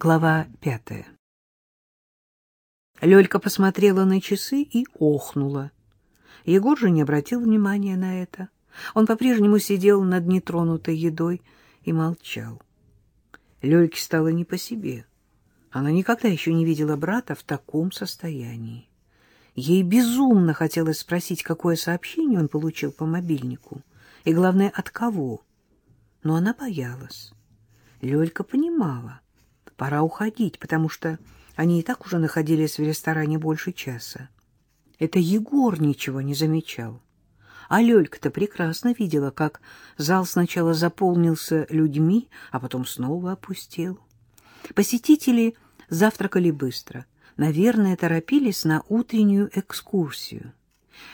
Глава пятая. Лёлька посмотрела на часы и охнула. Егор же не обратил внимания на это. Он по-прежнему сидел над нетронутой едой и молчал. Лёльке стало не по себе. Она никогда еще не видела брата в таком состоянии. Ей безумно хотелось спросить, какое сообщение он получил по мобильнику, и, главное, от кого. Но она боялась. Лёлька понимала, пора уходить, потому что они и так уже находились в ресторане больше часа. Это Егор ничего не замечал. А Лёлька-то прекрасно видела, как зал сначала заполнился людьми, а потом снова опустел. Посетители завтракали быстро. Наверное, торопились на утреннюю экскурсию.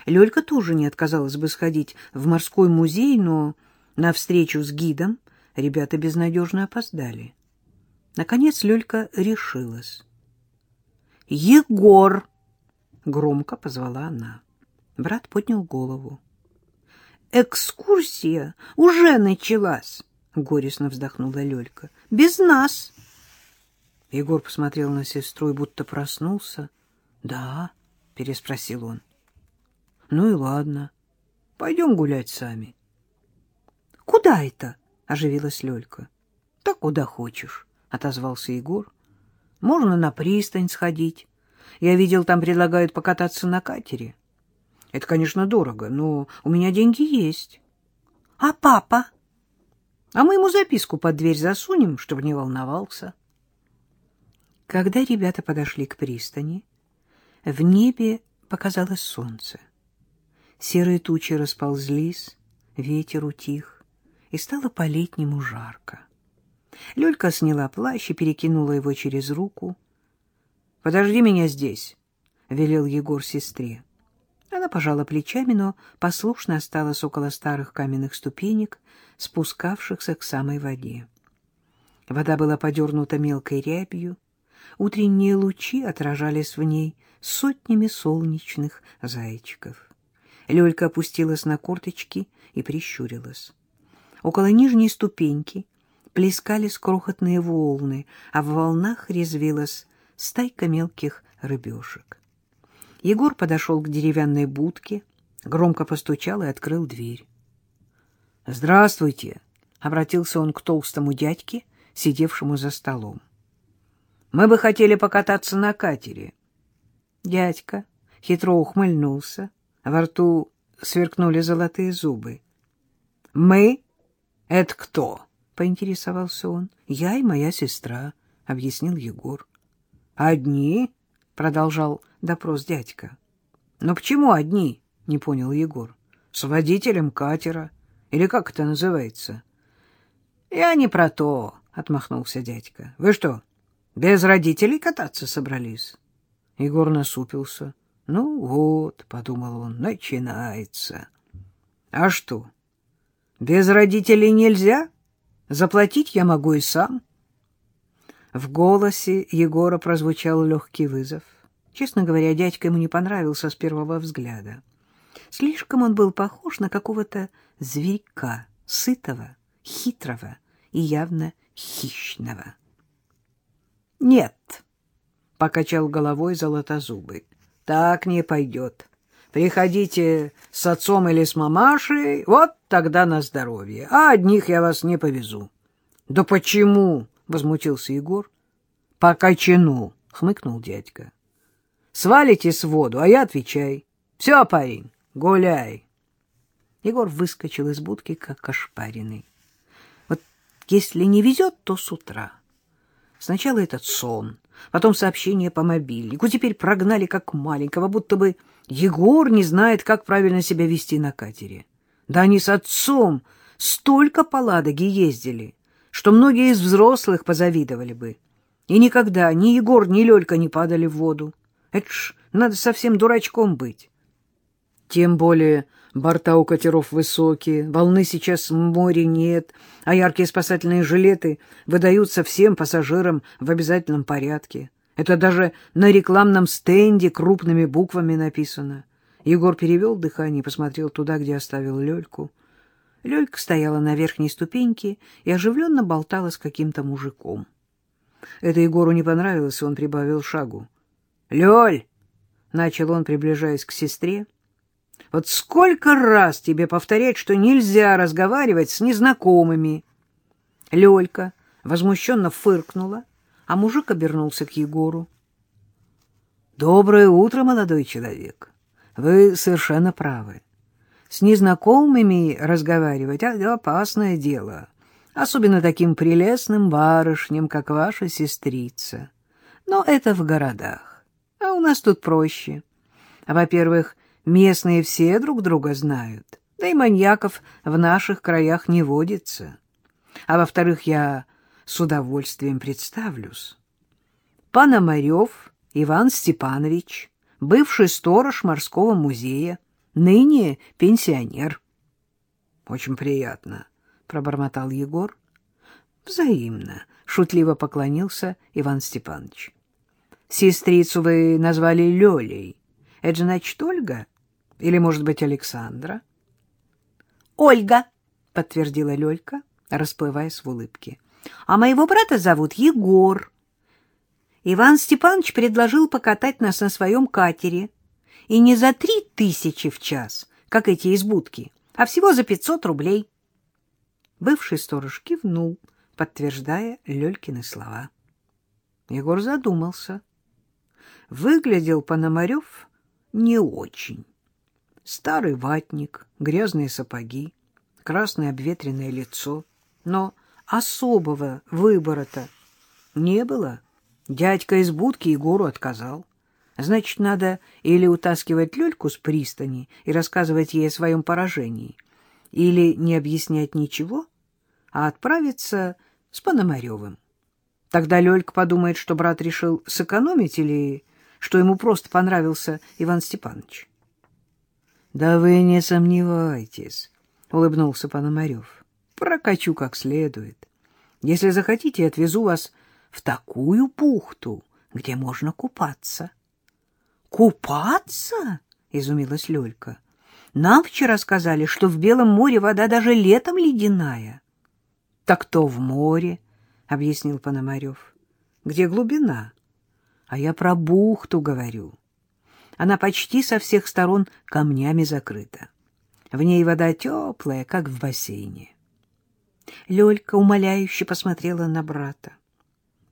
Лёлька тоже не отказалась бы сходить в морской музей, но на встречу с гидом ребята безнадежно опоздали. Наконец Лёлька решилась. «Егор!» — громко позвала она. Брат поднял голову. «Экскурсия уже началась!» — горестно вздохнула Лёлька. «Без нас!» Егор посмотрел на сестру и будто проснулся. «Да?» — переспросил он. «Ну и ладно. Пойдем гулять сами». «Куда это?» — оживилась Лёлька. «Так куда хочешь». — отозвался Егор. — Можно на пристань сходить. Я видел, там предлагают покататься на катере. Это, конечно, дорого, но у меня деньги есть. — А папа? — А мы ему записку под дверь засунем, чтобы не волновался. Когда ребята подошли к пристани, в небе показалось солнце. Серые тучи расползлись, ветер утих, и стало по-летнему жарко. Люлька сняла плащ и перекинула его через руку. — Подожди меня здесь, — велел Егор сестре. Она пожала плечами, но послушно осталась около старых каменных ступенек, спускавшихся к самой воде. Вода была подернута мелкой рябью, утренние лучи отражались в ней сотнями солнечных зайчиков. Лёлька опустилась на корточки и прищурилась. Около нижней ступеньки плескались крохотные волны, а в волнах резвилась стайка мелких рыбешек. Егор подошел к деревянной будке, громко постучал и открыл дверь. — Здравствуйте! — обратился он к толстому дядьке, сидевшему за столом. — Мы бы хотели покататься на катере. Дядька хитро ухмыльнулся, во рту сверкнули золотые зубы. — Мы? Это кто? — поинтересовался он. — Я и моя сестра, — объяснил Егор. — Одни? — продолжал допрос дядька. — Но почему одни? — не понял Егор. — С водителем катера. Или как это называется? — Я не про то, — отмахнулся дядька. — Вы что, без родителей кататься собрались? Егор насупился. — Ну вот, — подумал он, — начинается. — А что, без родителей нельзя? — Заплатить я могу и сам. В голосе Егора прозвучал легкий вызов. Честно говоря, дядька ему не понравился с первого взгляда. Слишком он был похож на какого-то зверька, сытого, хитрого и явно хищного. — Нет, — покачал головой золотозубый, — так не пойдет. Приходите с отцом или с мамашей, вот тогда на здоровье. А одних я вас не повезу. — Да почему? — возмутился Егор. — По качану, — хмыкнул дядька. — Свалите с воду, а я отвечай. Все, парень, гуляй. Егор выскочил из будки, как ошпаренный. Вот если не везет, то с утра. Сначала этот сон, потом сообщение по мобильнику. Теперь прогнали как маленького, будто бы Егор не знает, как правильно себя вести на катере. Да они с отцом столько по Ладоге ездили, что многие из взрослых позавидовали бы. И никогда ни Егор, ни Лёлька не падали в воду. Это ж надо совсем дурачком быть. Тем более борта у катеров высокие, волны сейчас в море нет, а яркие спасательные жилеты выдаются всем пассажирам в обязательном порядке. Это даже на рекламном стенде крупными буквами написано. Егор перевел дыхание посмотрел туда, где оставил Лёльку. Лёлька стояла на верхней ступеньке и оживленно болтала с каким-то мужиком. Это Егору не понравилось, и он прибавил шагу. — Лёль! — начал он, приближаясь к сестре. — Вот сколько раз тебе повторять, что нельзя разговаривать с незнакомыми? Лёлька возмущенно фыркнула, а мужик обернулся к Егору. — Доброе утро, молодой человек. Вы совершенно правы. С незнакомыми разговаривать — опасное дело, особенно таким прелестным барышням, как ваша сестрица. Но это в городах, а у нас тут проще. Во-первых, местные все друг друга знают, да и маньяков в наших краях не водится. А во-вторых, я с удовольствием представлюсь. Пономарев Иван Степанович, бывший сторож морского музея, ныне пенсионер. — Очень приятно, — пробормотал Егор. — Взаимно, — шутливо поклонился Иван Степанович. — Сестрицу вы назвали Лёлей. Это значит, Ольга? Или, может быть, Александра? — Ольга, — подтвердила Лёлька, расплываясь в улыбке. — А моего брата зовут Егор. Иван Степанович предложил покатать нас на своем катере — и не за три тысячи в час, как эти из будки, а всего за пятьсот рублей. Бывший сторож кивнул, подтверждая Лёлькины слова. Егор задумался. Выглядел Пономарев не очень. Старый ватник, грязные сапоги, красное обветренное лицо. Но особого выбора-то не было. Дядька из будки Егору отказал. Значит, надо или утаскивать Лёльку с пристани и рассказывать ей о своем поражении, или не объяснять ничего, а отправиться с Пономарёвым. Тогда Лёлька подумает, что брат решил сэкономить или что ему просто понравился Иван Степанович. — Да вы не сомневайтесь, — улыбнулся Пономарёв. — Прокачу как следует. Если захотите, отвезу вас в такую бухту, где можно купаться. — Купаться? изумилась Лёлька. Нам вчера сказали, что в Белом море вода даже летом ледяная. Так то в море, объяснил Пономарев. Где глубина? А я про бухту говорю. Она почти со всех сторон камнями закрыта. В ней вода теплая, как в бассейне. Лёлька умоляюще посмотрела на брата.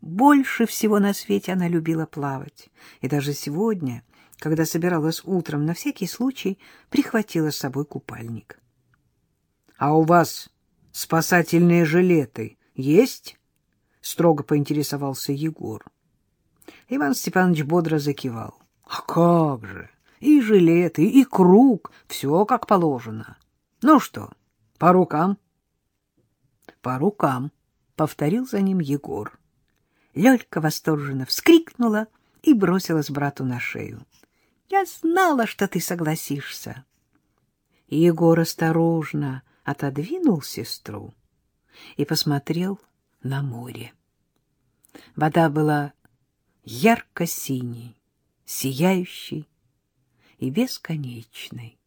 Больше всего на свете она любила плавать, и даже сегодня, когда собиралась утром, на всякий случай прихватила с собой купальник. — А у вас спасательные жилеты есть? — строго поинтересовался Егор. Иван Степанович бодро закивал. — А как же! И жилеты, и круг, все как положено. Ну что, по рукам? — По рукам, — повторил за ним Егор. Лёлька восторженно вскрикнула и бросилась брату на шею. — Я знала, что ты согласишься. Егор осторожно отодвинул сестру и посмотрел на море. Вода была ярко-синей, сияющей и бесконечной.